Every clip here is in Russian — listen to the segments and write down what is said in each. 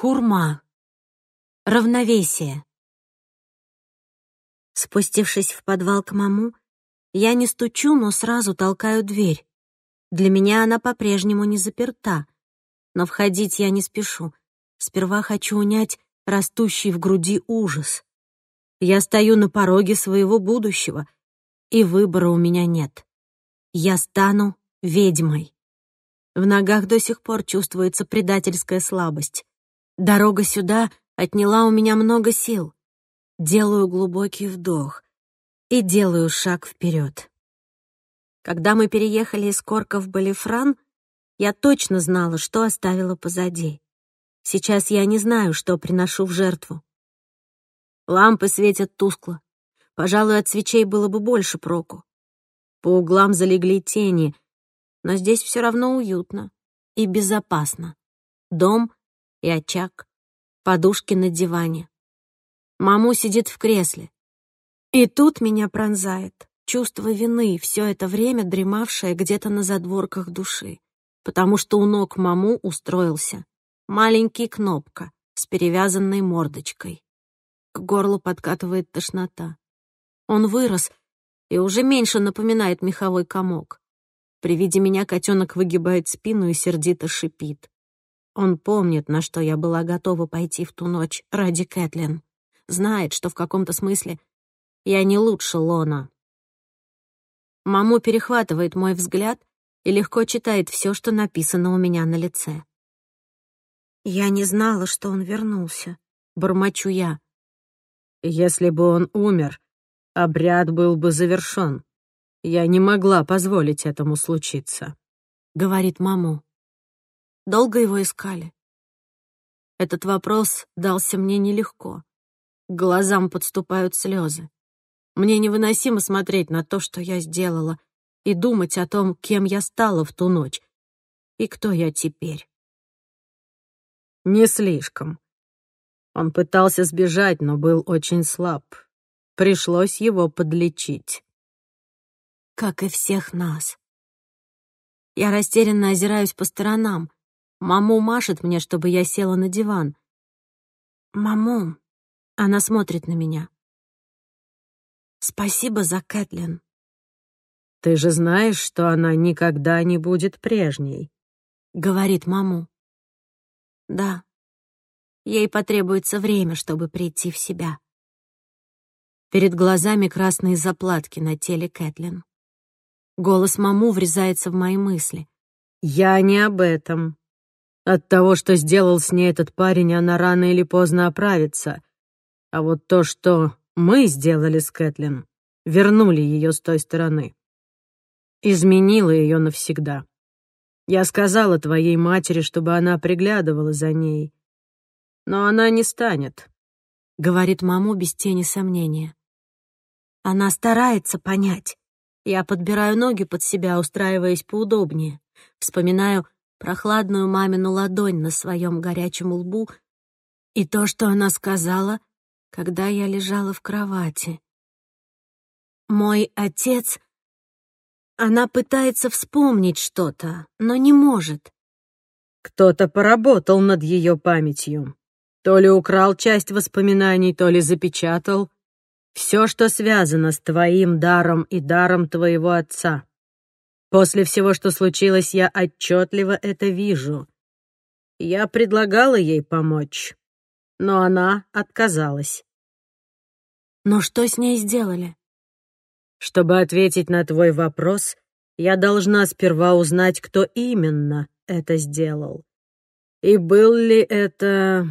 Хурма. Равновесие. Спустившись в подвал к маму, я не стучу, но сразу толкаю дверь. Для меня она по-прежнему не заперта. Но входить я не спешу. Сперва хочу унять растущий в груди ужас. Я стою на пороге своего будущего, и выбора у меня нет. Я стану ведьмой. В ногах до сих пор чувствуется предательская слабость. Дорога сюда отняла у меня много сил. Делаю глубокий вдох и делаю шаг вперед. Когда мы переехали из Корка в Балифран, я точно знала, что оставила позади. Сейчас я не знаю, что приношу в жертву. Лампы светят тускло. Пожалуй, от свечей было бы больше проку. По углам залегли тени, но здесь все равно уютно и безопасно. Дом и очаг, подушки на диване. Маму сидит в кресле. И тут меня пронзает чувство вины, все это время дремавшее где-то на задворках души, потому что у ног маму устроился маленький кнопка с перевязанной мордочкой. К горлу подкатывает тошнота. Он вырос и уже меньше напоминает меховой комок. При виде меня котенок выгибает спину и сердито шипит. Он помнит, на что я была готова пойти в ту ночь ради Кэтлин. Знает, что в каком-то смысле я не лучше Лона. Маму перехватывает мой взгляд и легко читает все, что написано у меня на лице. «Я не знала, что он вернулся», — бормочу я. «Если бы он умер, обряд был бы завершен. Я не могла позволить этому случиться», — говорит маму. Долго его искали?» Этот вопрос дался мне нелегко. К глазам подступают слезы. Мне невыносимо смотреть на то, что я сделала, и думать о том, кем я стала в ту ночь и кто я теперь. Не слишком. Он пытался сбежать, но был очень слаб. Пришлось его подлечить. Как и всех нас. Я растерянно озираюсь по сторонам. Маму машет мне, чтобы я села на диван. «Маму!» Она смотрит на меня. «Спасибо за Кэтлин». «Ты же знаешь, что она никогда не будет прежней», — говорит маму. «Да, ей потребуется время, чтобы прийти в себя». Перед глазами красные заплатки на теле Кэтлин. Голос маму врезается в мои мысли. «Я не об этом», от того, что сделал с ней этот парень, она рано или поздно оправится. А вот то, что мы сделали с Кэтлин, вернули ее с той стороны. Изменило ее навсегда. Я сказала твоей матери, чтобы она приглядывала за ней. Но она не станет, — говорит маму без тени сомнения. Она старается понять. Я подбираю ноги под себя, устраиваясь поудобнее. Вспоминаю, прохладную мамину ладонь на своем горячем лбу и то, что она сказала, когда я лежала в кровати. «Мой отец...» Она пытается вспомнить что-то, но не может. Кто-то поработал над ее памятью. То ли украл часть воспоминаний, то ли запечатал. Все, что связано с твоим даром и даром твоего отца. После всего, что случилось, я отчетливо это вижу. Я предлагала ей помочь, но она отказалась. Но что с ней сделали? Чтобы ответить на твой вопрос, я должна сперва узнать, кто именно это сделал. И был ли это...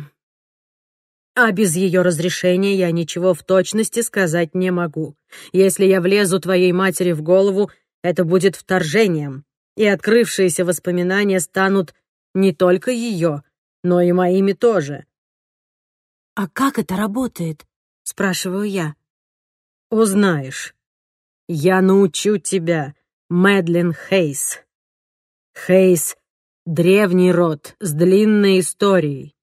А без ее разрешения я ничего в точности сказать не могу. Если я влезу твоей матери в голову, это будет вторжением, и открывшиеся воспоминания станут не только ее, но и моими тоже. «А как это работает?» — спрашиваю я. «Узнаешь. Я научу тебя, Мэдлин Хейс. Хейс — древний род с длинной историей.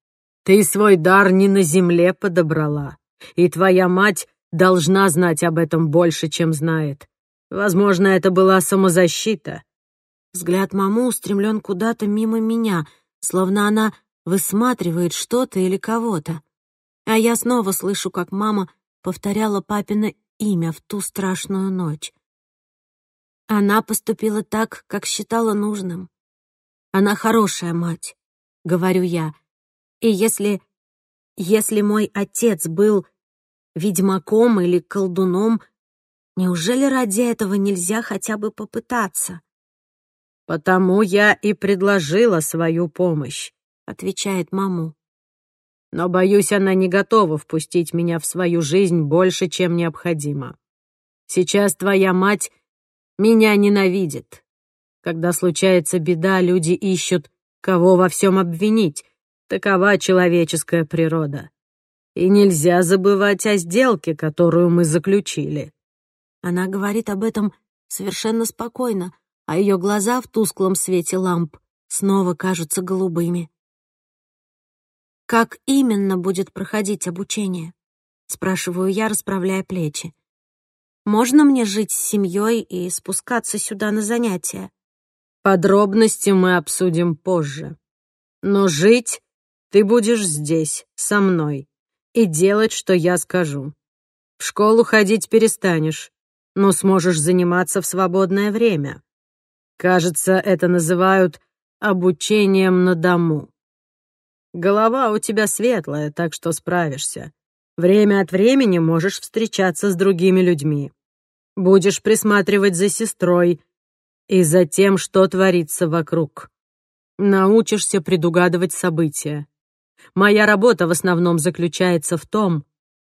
Ты свой дар не на земле подобрала, и твоя мать должна знать об этом больше, чем знает. Возможно, это была самозащита. Взгляд маму устремлен куда-то мимо меня, словно она высматривает что-то или кого-то. А я снова слышу, как мама повторяла папина имя в ту страшную ночь. Она поступила так, как считала нужным. Она хорошая мать, говорю я. И если... если мой отец был ведьмаком или колдуном — Неужели ради этого нельзя хотя бы попытаться? «Потому я и предложила свою помощь», — отвечает маму. «Но, боюсь, она не готова впустить меня в свою жизнь больше, чем необходимо. Сейчас твоя мать меня ненавидит. Когда случается беда, люди ищут, кого во всем обвинить. Такова человеческая природа. И нельзя забывать о сделке, которую мы заключили. Она говорит об этом совершенно спокойно, а ее глаза в тусклом свете ламп снова кажутся голубыми. «Как именно будет проходить обучение?» — спрашиваю я, расправляя плечи. «Можно мне жить с семьей и спускаться сюда на занятия?» «Подробности мы обсудим позже. Но жить ты будешь здесь, со мной, и делать, что я скажу. В школу ходить перестанешь, но сможешь заниматься в свободное время. Кажется, это называют обучением на дому. Голова у тебя светлая, так что справишься. Время от времени можешь встречаться с другими людьми. Будешь присматривать за сестрой и за тем, что творится вокруг. Научишься предугадывать события. Моя работа в основном заключается в том,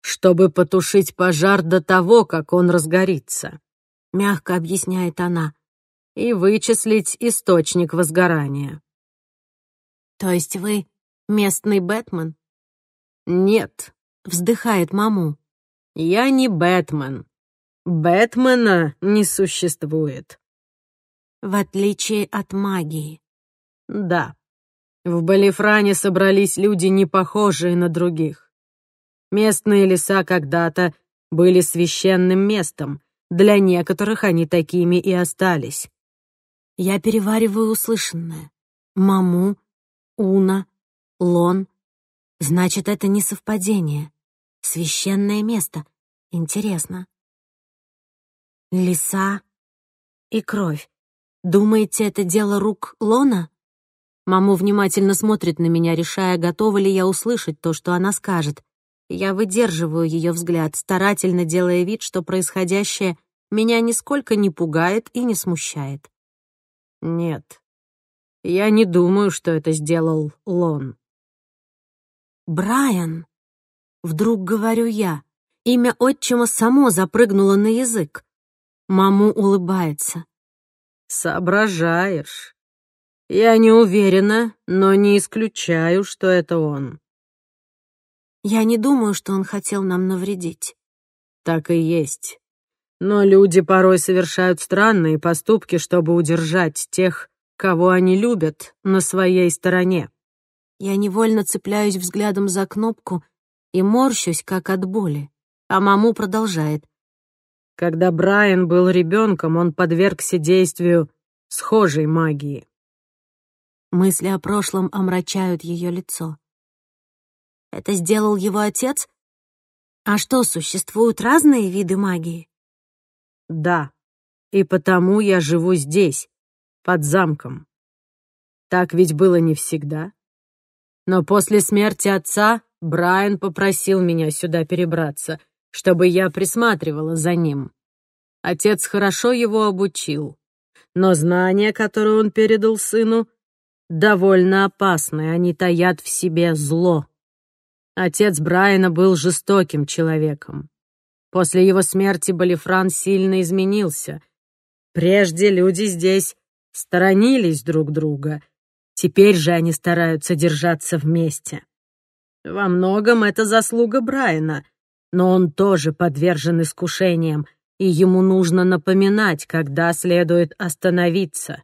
чтобы потушить пожар до того, как он разгорится», — мягко объясняет она, «и вычислить источник возгорания». «То есть вы местный Бэтмен?» «Нет», — вздыхает Маму. «Я не Бэтмен. Бэтмена не существует». «В отличие от магии». «Да. В Балифране собрались люди, не похожие на других. Местные леса когда-то были священным местом. Для некоторых они такими и остались. Я перевариваю услышанное. Маму, Уна, Лон. Значит, это не совпадение. Священное место. Интересно. Леса и кровь. Думаете, это дело рук Лона? Маму внимательно смотрит на меня, решая, готова ли я услышать то, что она скажет. Я выдерживаю ее взгляд, старательно делая вид, что происходящее меня нисколько не пугает и не смущает. «Нет, я не думаю, что это сделал Лон». «Брайан!» — вдруг говорю я. Имя отчима само запрыгнуло на язык. Маму улыбается. «Соображаешь. Я не уверена, но не исключаю, что это он». Я не думаю, что он хотел нам навредить. Так и есть. Но люди порой совершают странные поступки, чтобы удержать тех, кого они любят, на своей стороне. Я невольно цепляюсь взглядом за кнопку и морщусь, как от боли. А маму продолжает. Когда Брайан был ребенком, он подвергся действию схожей магии. Мысли о прошлом омрачают ее лицо. Это сделал его отец? А что, существуют разные виды магии? Да, и потому я живу здесь, под замком. Так ведь было не всегда. Но после смерти отца Брайан попросил меня сюда перебраться, чтобы я присматривала за ним. Отец хорошо его обучил, но знания, которые он передал сыну, довольно опасны, они таят в себе зло. Отец Брайана был жестоким человеком. После его смерти Балифран сильно изменился. Прежде люди здесь сторонились друг друга. Теперь же они стараются держаться вместе. Во многом это заслуга Брайана, но он тоже подвержен искушениям, и ему нужно напоминать, когда следует остановиться.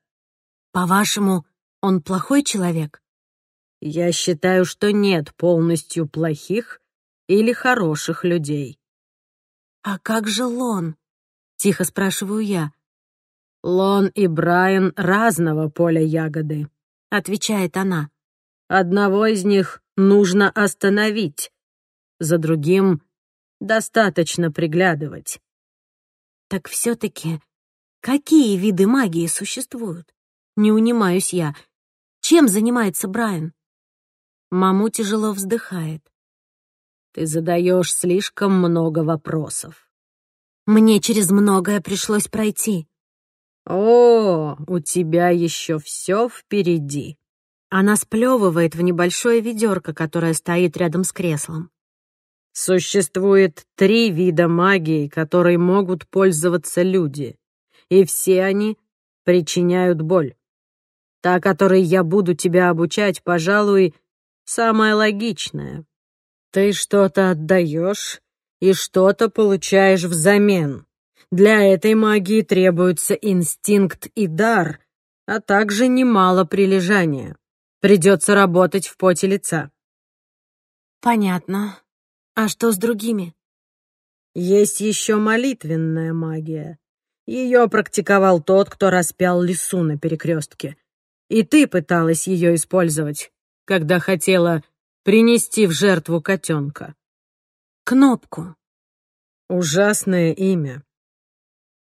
«По-вашему, он плохой человек?» Я считаю, что нет полностью плохих или хороших людей. «А как же Лон?» — тихо спрашиваю я. «Лон и Брайан разного поля ягоды», — отвечает она. «Одного из них нужно остановить, за другим достаточно приглядывать». «Так все-таки какие виды магии существуют?» Не унимаюсь я. «Чем занимается Брайан?» Маму тяжело вздыхает. «Ты задаешь слишком много вопросов». «Мне через многое пришлось пройти». «О, у тебя еще все впереди». Она сплевывает в небольшое ведерко, которое стоит рядом с креслом. «Существует три вида магии, которой могут пользоваться люди, и все они причиняют боль. Та, которой я буду тебя обучать, пожалуй, — самое логичное. Ты что-то отдаешь и что-то получаешь взамен. Для этой магии требуется инстинкт и дар, а также немало прилежания. Придется работать в поте лица. Понятно. А что с другими? Есть еще молитвенная магия. Ее практиковал тот, кто распял лису на перекрестке. И ты пыталась ее использовать когда хотела принести в жертву котенка. Кнопку. Ужасное имя.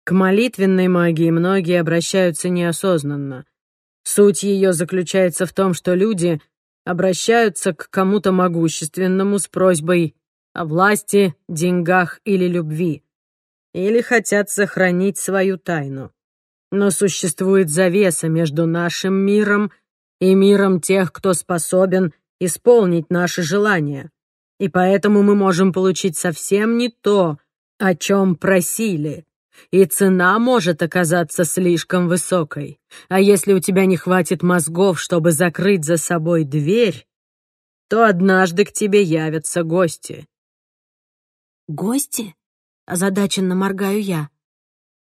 К молитвенной магии многие обращаются неосознанно. Суть ее заключается в том, что люди обращаются к кому-то могущественному с просьбой о власти, деньгах или любви. Или хотят сохранить свою тайну. Но существует завеса между нашим миром и и миром тех, кто способен исполнить наши желания. И поэтому мы можем получить совсем не то, о чем просили. И цена может оказаться слишком высокой. А если у тебя не хватит мозгов, чтобы закрыть за собой дверь, то однажды к тебе явятся гости. «Гости?» — озадаченно моргаю я.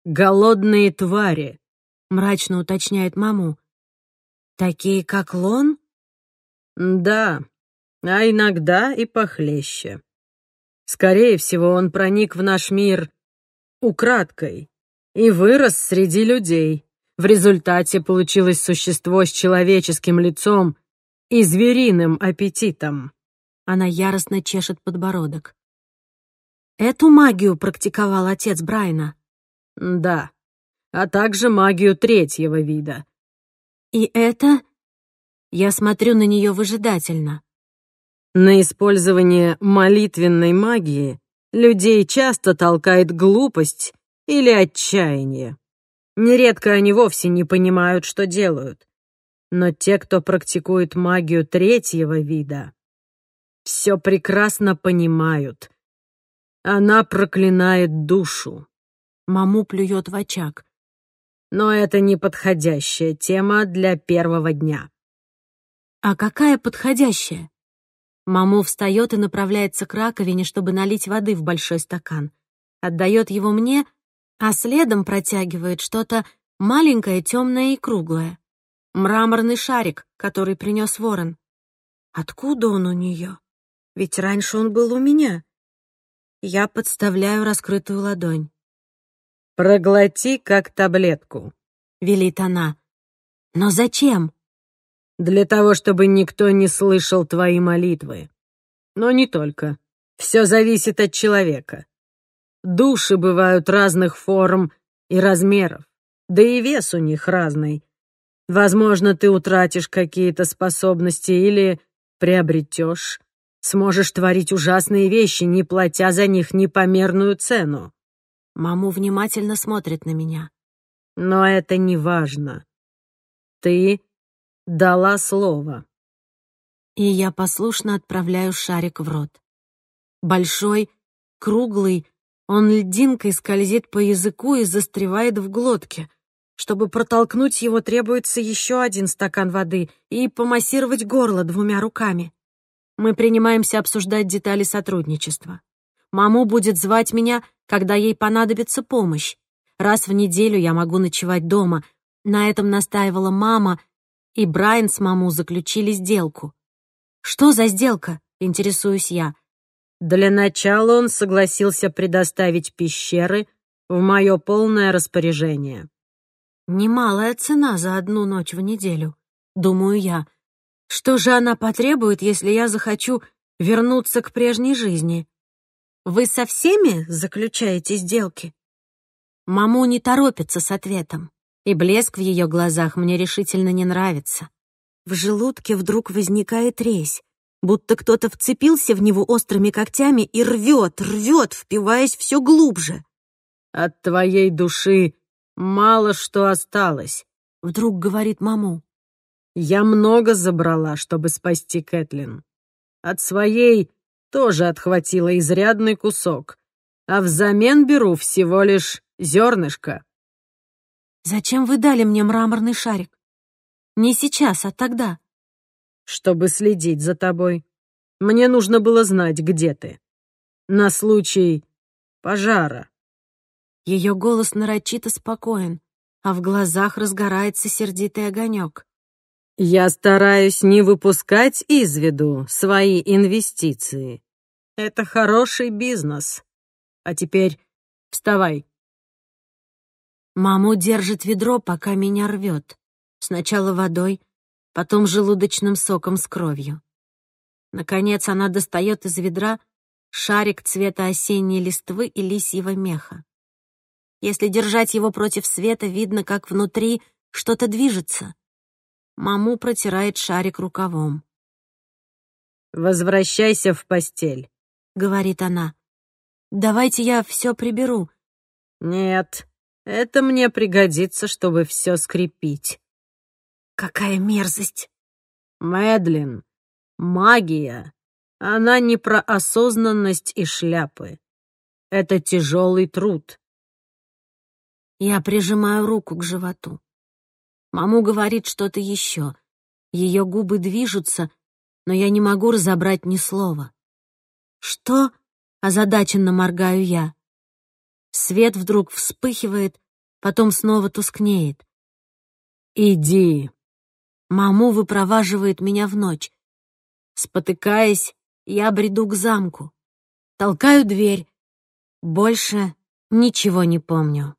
«Голодные твари», — мрачно уточняет маму. Такие, как Лон? Да, а иногда и похлеще. Скорее всего, он проник в наш мир украдкой и вырос среди людей. В результате получилось существо с человеческим лицом и звериным аппетитом. Она яростно чешет подбородок. Эту магию практиковал отец Брайна. Да, а также магию третьего вида — «И это?» Я смотрю на нее выжидательно. На использование молитвенной магии людей часто толкает глупость или отчаяние. Нередко они вовсе не понимают, что делают. Но те, кто практикует магию третьего вида, все прекрасно понимают. Она проклинает душу. Маму плюет в очаг но это неподходящая тема для первого дня». «А какая подходящая?» Маму встает и направляется к раковине, чтобы налить воды в большой стакан. Отдает его мне, а следом протягивает что-то маленькое, темное и круглое. Мраморный шарик, который принес ворон. Откуда он у нее? Ведь раньше он был у меня. Я подставляю раскрытую ладонь. «Проглоти, как таблетку», — велит она. «Но зачем?» «Для того, чтобы никто не слышал твои молитвы. Но не только. Все зависит от человека. Души бывают разных форм и размеров, да и вес у них разный. Возможно, ты утратишь какие-то способности или приобретешь. Сможешь творить ужасные вещи, не платя за них непомерную цену. Маму внимательно смотрит на меня. «Но это не важно. Ты дала слово». И я послушно отправляю шарик в рот. Большой, круглый, он льдинкой скользит по языку и застревает в глотке. Чтобы протолкнуть его, требуется еще один стакан воды и помассировать горло двумя руками. Мы принимаемся обсуждать детали сотрудничества. Маму будет звать меня, когда ей понадобится помощь. Раз в неделю я могу ночевать дома. На этом настаивала мама, и Брайан с маму заключили сделку. «Что за сделка?» — интересуюсь я. «Для начала он согласился предоставить пещеры в мое полное распоряжение». «Немалая цена за одну ночь в неделю», — думаю я. «Что же она потребует, если я захочу вернуться к прежней жизни?» Вы со всеми заключаете сделки? Маму не торопится с ответом, и блеск в ее глазах мне решительно не нравится. В желудке вдруг возникает резь, будто кто-то вцепился в него острыми когтями и рвет, рвет, впиваясь все глубже. «От твоей души мало что осталось», — вдруг говорит маму. «Я много забрала, чтобы спасти Кэтлин. От своей тоже отхватила изрядный кусок. А взамен беру всего лишь зернышко. «Зачем вы дали мне мраморный шарик? Не сейчас, а тогда». «Чтобы следить за тобой. Мне нужно было знать, где ты. На случай пожара». Ее голос нарочито спокоен, а в глазах разгорается сердитый огонек. «Я стараюсь не выпускать из виду свои инвестиции. Это хороший бизнес. А теперь вставай. Маму держит ведро, пока меня рвет. Сначала водой, потом желудочным соком с кровью. Наконец она достает из ведра шарик цвета осенней листвы и лисьего меха. Если держать его против света, видно, как внутри что-то движется. Маму протирает шарик рукавом. «Возвращайся в постель». — говорит она. «Давайте я все приберу». «Нет, это мне пригодится, чтобы все скрепить». «Какая мерзость!» «Мэдлин, магия, она не про осознанность и шляпы. Это тяжелый труд». Я прижимаю руку к животу. Маму говорит что-то еще. Ее губы движутся, но я не могу разобрать ни слова. «Что?» — озадаченно моргаю я. Свет вдруг вспыхивает, потом снова тускнеет. «Иди!» Маму выпроваживает меня в ночь. Спотыкаясь, я бреду к замку. Толкаю дверь. Больше ничего не помню.